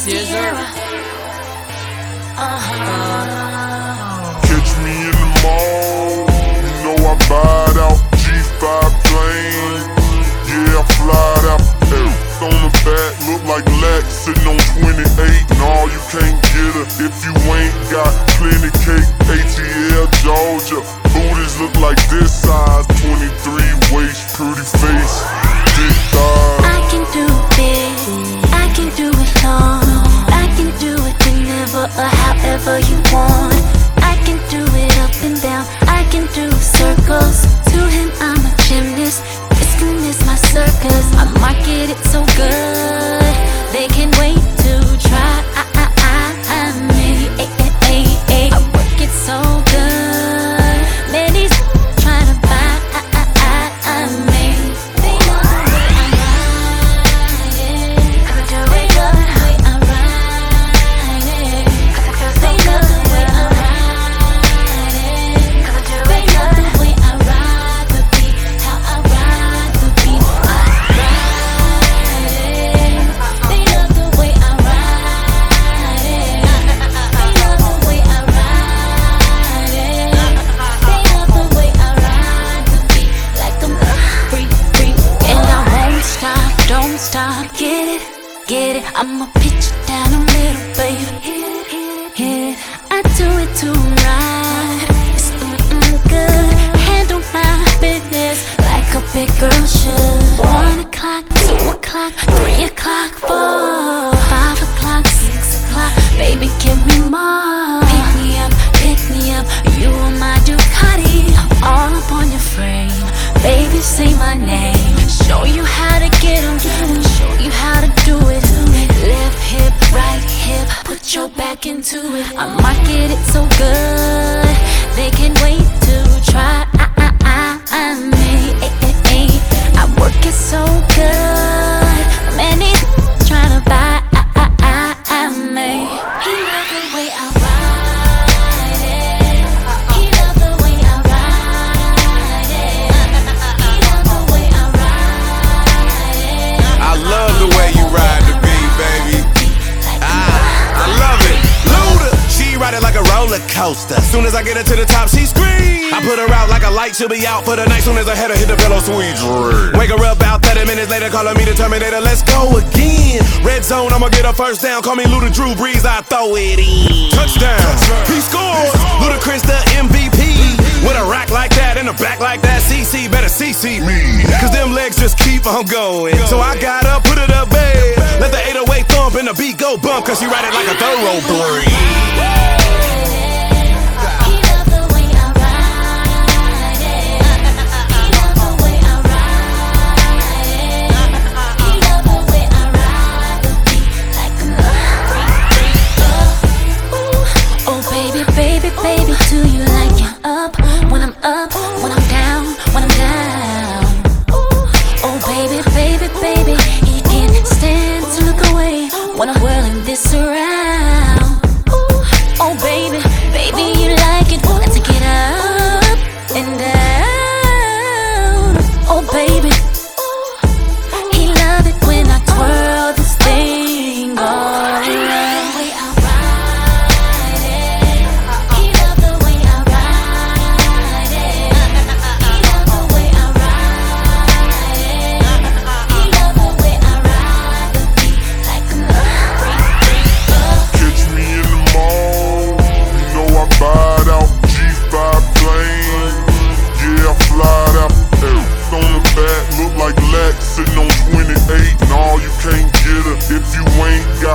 Ciara. Catch me in the mall. You know I buyed out G5 plane. Yeah, I flied out. Hey, on the back, look like Lex sitting on 28. No, you can't get her if you ain't got plenty cake. ATL Georgia. Booties look like this size. Market it so good, get it. I'ma pitch it down a little, baby. It. I do it to right. It's mm-mm good. Handle my business like a big girl should. One o'clock, two o'clock, three o'clock, four, five o'clock, six o'clock. Baby, give me more. Back into it. I market it so good. They can wait roller coaster. Soon as I get her to the top, she screams. I put her out like a light, she'll be out for the night. Soon as I head her hit the pillow, sweet dream. Wake her up about 30 minutes later, calling me the Terminator. Let's go again. Red zone, I'ma get her first down. Call me Luda Drew Brees, I throw it in. Touchdown, he scores. Ludacris the MVP. With a rack like that and a back like that, CC better CC me. Cause them legs just keep on going. So I got up, put it up, babe. Let the 808 thump and the beat go bump, cause she ride it like a thoroughbred. Baby, do you Sitting on 28. No, you can't get her if you ain't got